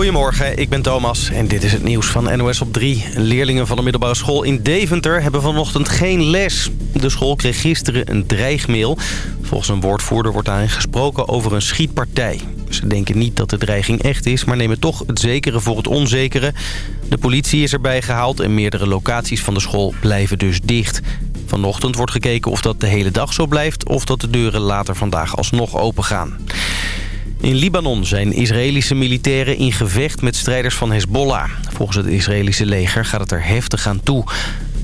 Goedemorgen, ik ben Thomas en dit is het nieuws van NOS op 3. Leerlingen van de middelbare school in Deventer hebben vanochtend geen les. De school kreeg gisteren een dreigmail. Volgens een woordvoerder wordt daarin gesproken over een schietpartij. Ze denken niet dat de dreiging echt is, maar nemen toch het zekere voor het onzekere. De politie is erbij gehaald en meerdere locaties van de school blijven dus dicht. Vanochtend wordt gekeken of dat de hele dag zo blijft... of dat de deuren later vandaag alsnog open gaan. In Libanon zijn Israëlische militairen in gevecht met strijders van Hezbollah. Volgens het Israëlische leger gaat het er heftig aan toe.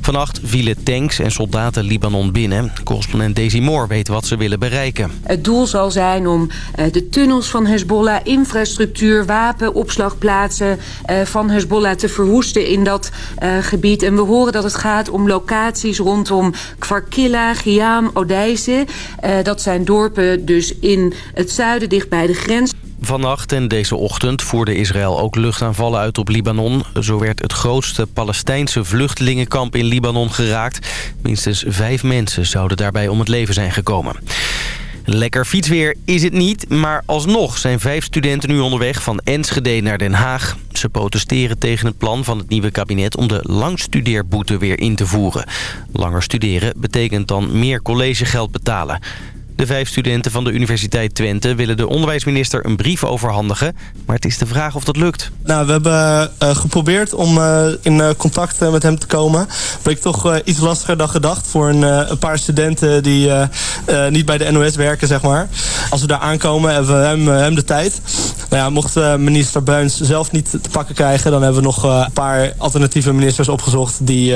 Vannacht vielen tanks en soldaten Libanon binnen. Correspondent Daisy Moore weet wat ze willen bereiken. Het doel zal zijn om uh, de tunnels van Hezbollah, infrastructuur, wapenopslagplaatsen uh, van Hezbollah te verwoesten in dat uh, gebied. En we horen dat het gaat om locaties rondom Kvarkilla, Giam, Odeise. dat zijn dorpen dus in het zuiden dicht bij de grens. Vannacht en deze ochtend voerde Israël ook luchtaanvallen uit op Libanon. Zo werd het grootste Palestijnse vluchtelingenkamp in Libanon geraakt. Minstens vijf mensen zouden daarbij om het leven zijn gekomen. Lekker fietsweer is het niet, maar alsnog zijn vijf studenten nu onderweg van Enschede naar Den Haag. Ze protesteren tegen het plan van het nieuwe kabinet om de langstudeerboete weer in te voeren. Langer studeren betekent dan meer collegegeld betalen. De vijf studenten van de Universiteit Twente willen de onderwijsminister een brief overhandigen. Maar het is de vraag of dat lukt. Nou, we hebben uh, geprobeerd om uh, in uh, contact met hem te komen. Bleek toch iets lastiger dan gedacht voor een, een paar studenten die niet bij de NOS werken, zeg maar. Als we daar aankomen hebben we hem, hem de tijd. Nou ja, mocht minister Bruins zelf niet te pakken krijgen... dan hebben we nog een paar alternatieve ministers opgezocht... die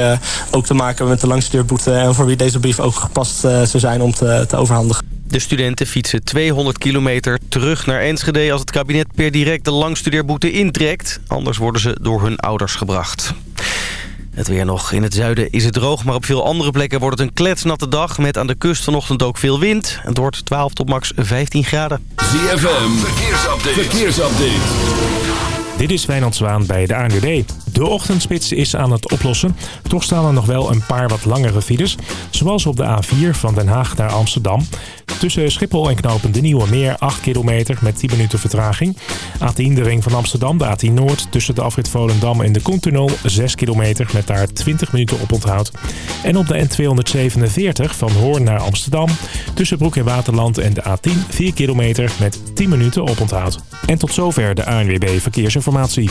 ook te maken hebben met de langstudeerboete... en voor wie deze brief ook gepast zou zijn om te, te overhandigen. De studenten fietsen 200 kilometer terug naar Enschede... als het kabinet per direct de langstudeerboete intrekt. Anders worden ze door hun ouders gebracht. Het weer nog. In het zuiden is het droog, maar op veel andere plekken wordt het een kletsnatte dag... met aan de kust vanochtend ook veel wind. Het wordt 12 tot max 15 graden. ZFM, verkeersupdate. verkeersupdate. Dit is Wijnand Zwaan bij de ANWB. De ochtendspits is aan het oplossen. Toch staan er nog wel een paar wat langere files. Zoals op de A4 van Den Haag naar Amsterdam. Tussen Schiphol en Knopen de Nieuwe Meer 8 kilometer met 10 minuten vertraging. A10 de ring van Amsterdam, de A10 Noord. Tussen de afrit Volendam en de Koentunnel 6 kilometer met daar 20 minuten op onthoud. En op de N247 van Hoorn naar Amsterdam. Tussen Broek en Waterland en de A10 4 kilometer met 10 minuten op onthoud. En tot zover de ANWB Verkeersinformatie.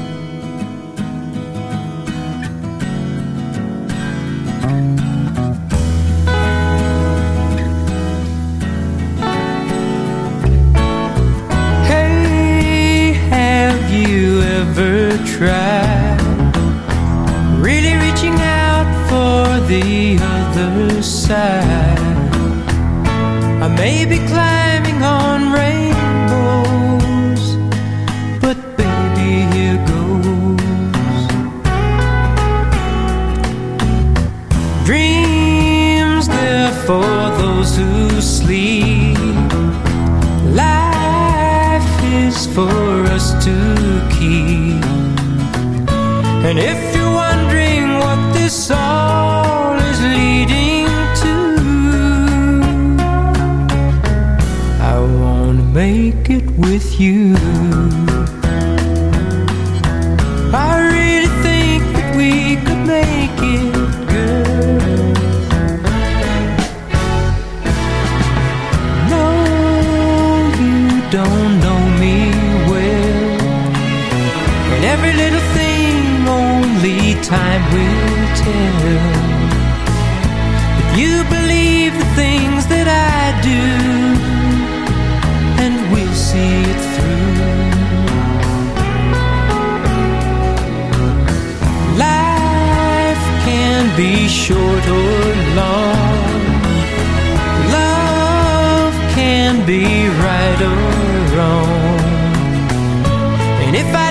be short or long. Love can be right or wrong. And if I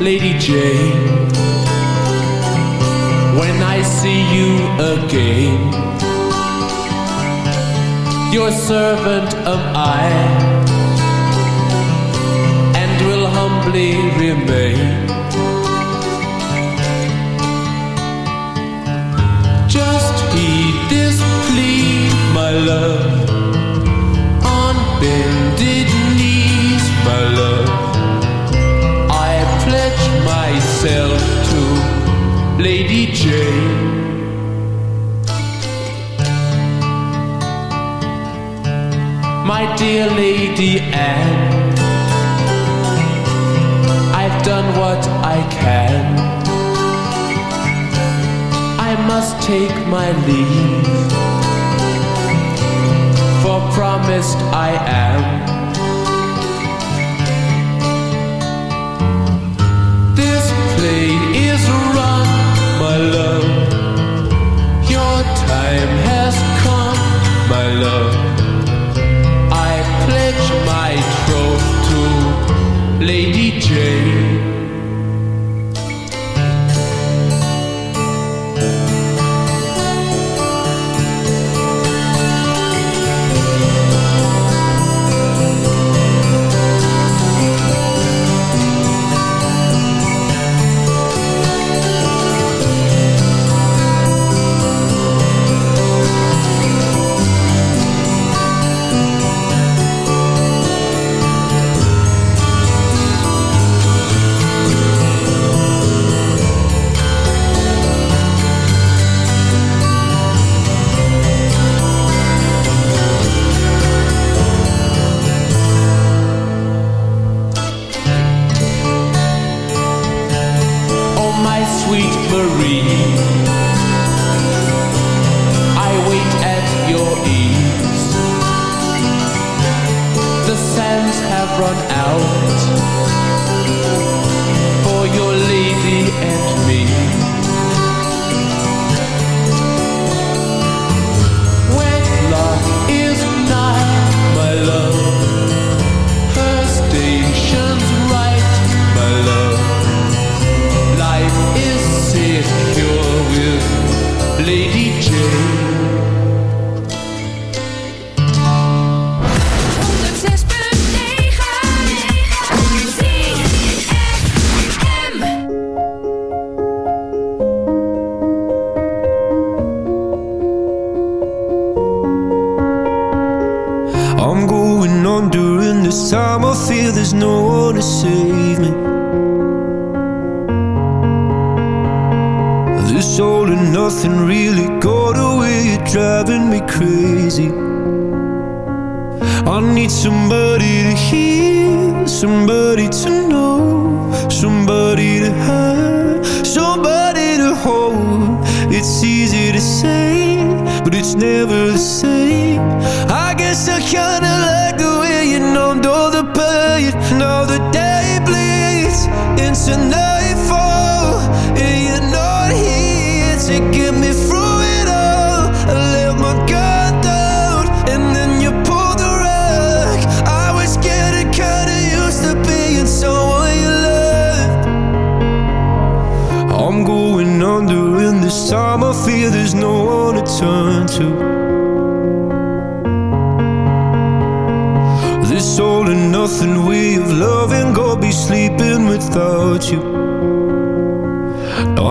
Lady Jane. promised I am. This plane is run, my love. Your time has come, my love.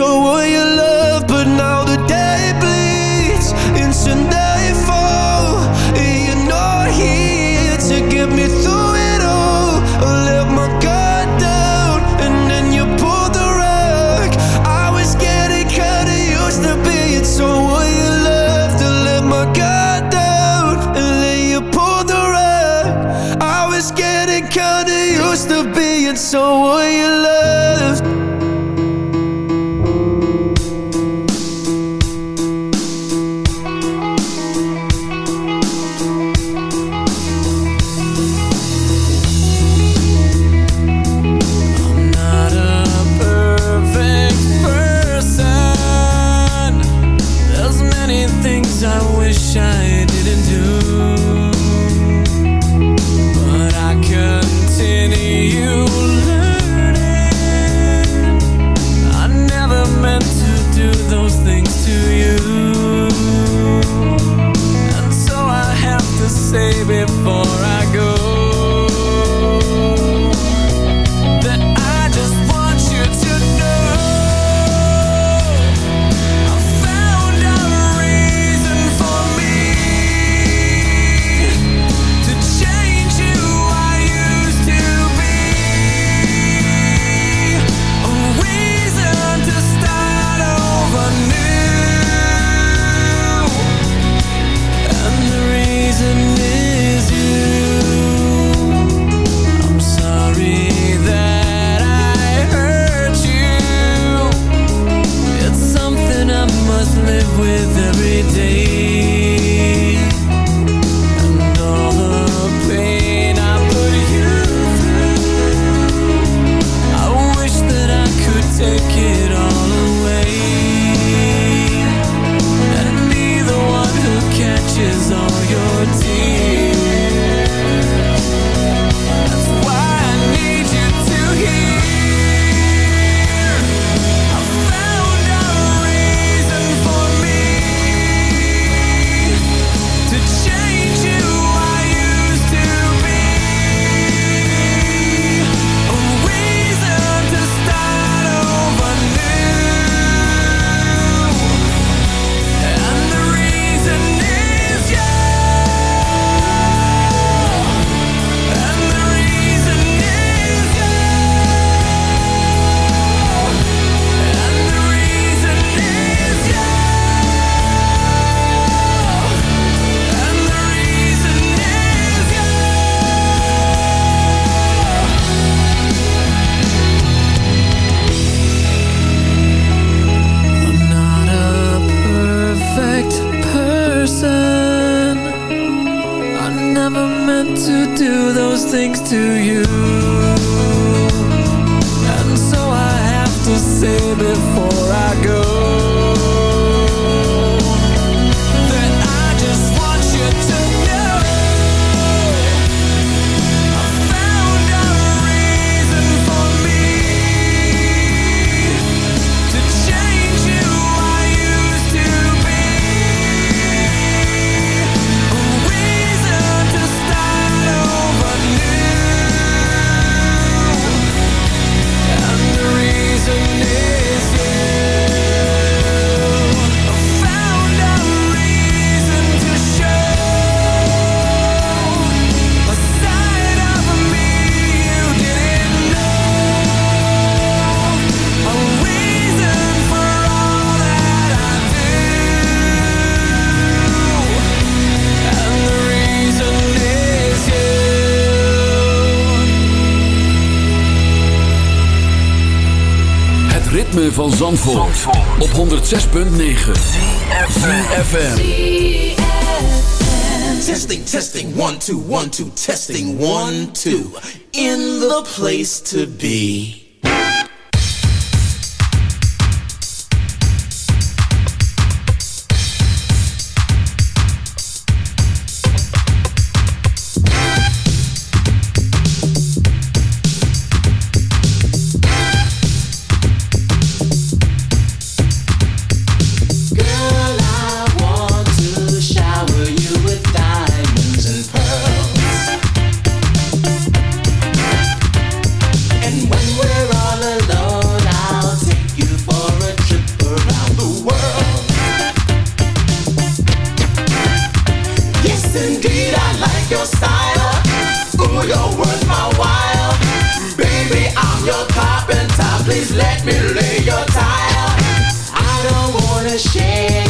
so will you Zandvoort, Zandvoort. op 106.9 Testing, testing, one, two, one, two, testing, one, two. In the place to be. Indeed I like your style. Ooh, you're worth my while. Baby, I'm your carpenter. Please let me lay your tile. I don't wanna share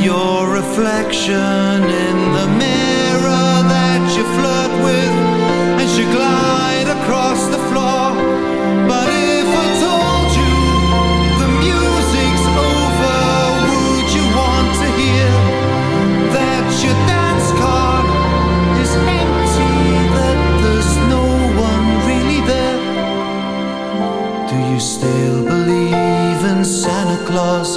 Your reflection in the mirror that you flirt with as you glide across the floor. But if I told you the music's over, would you want to hear that your dance card is empty, that there's no one really there? Do you still believe in Santa Claus?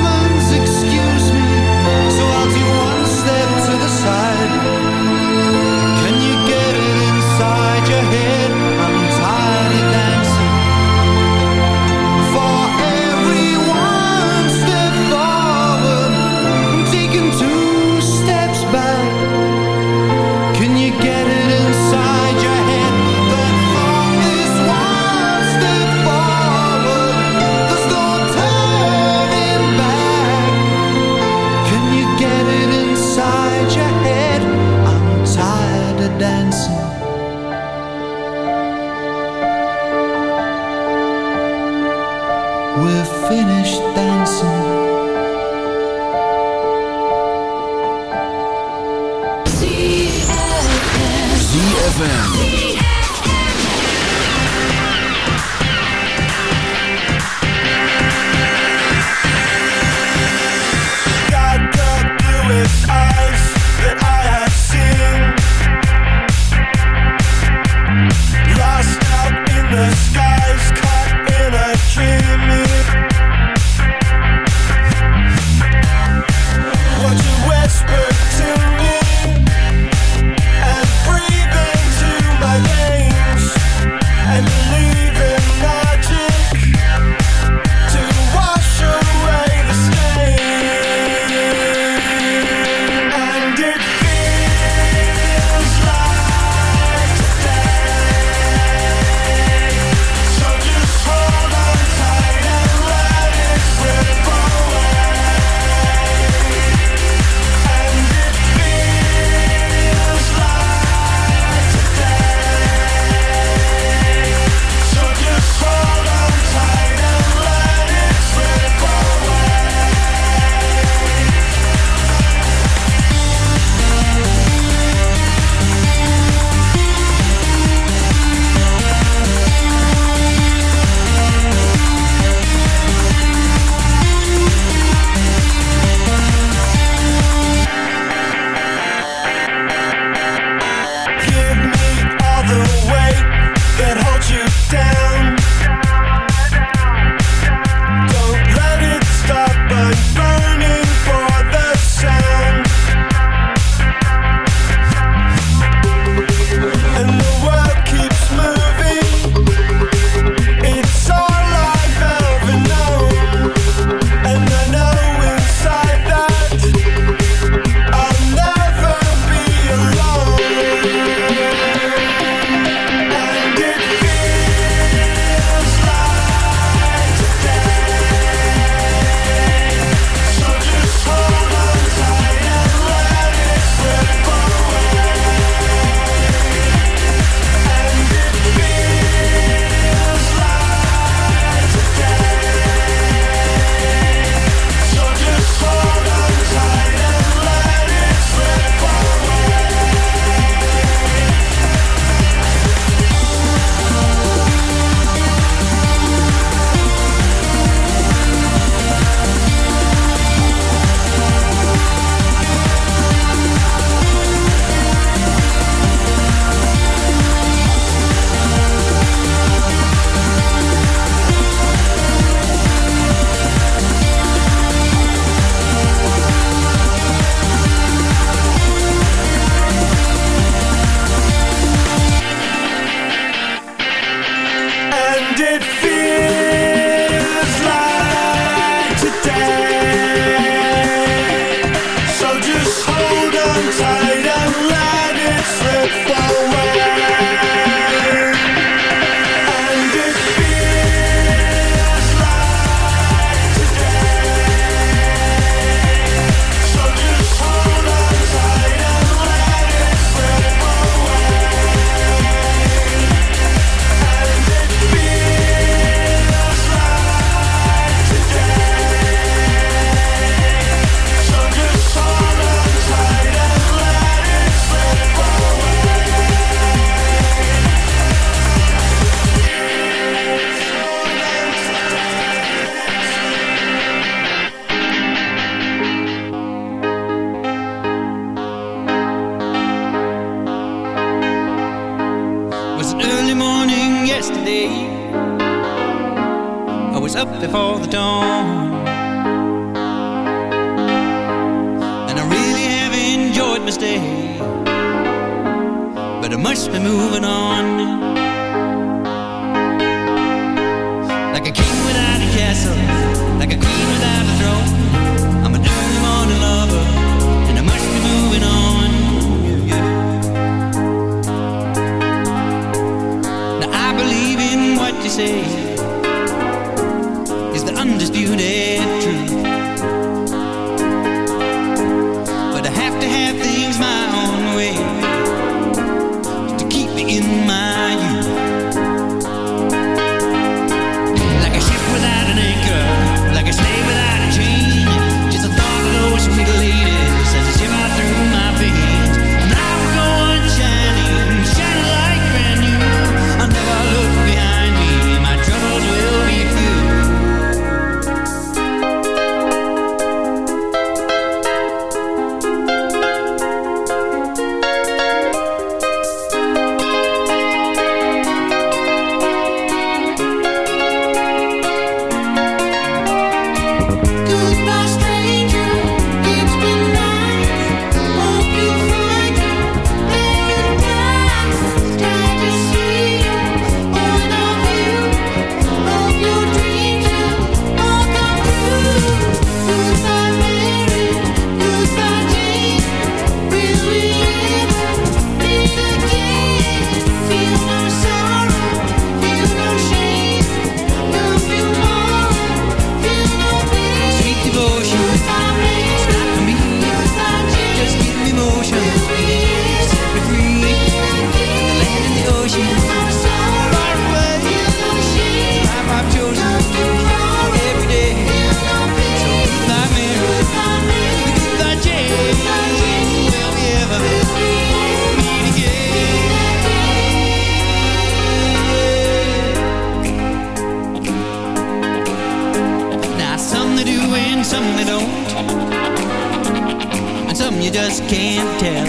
just can't tell.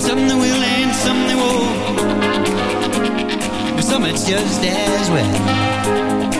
Some they will and some they won't. But some it's just as well.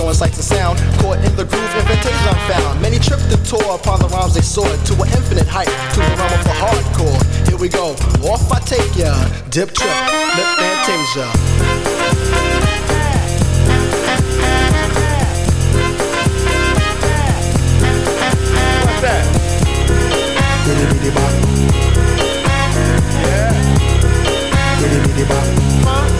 Showing sights and sound. Caught in the groove, invitation I'm found. Many tripped and tore upon the rhymes they soared to an infinite height, to the realm of the hardcore. Here we go, off I take ya. Dip trip, lip fantasia. Diddy diddy bop. Yeah. Diddy diddy bop. Funky,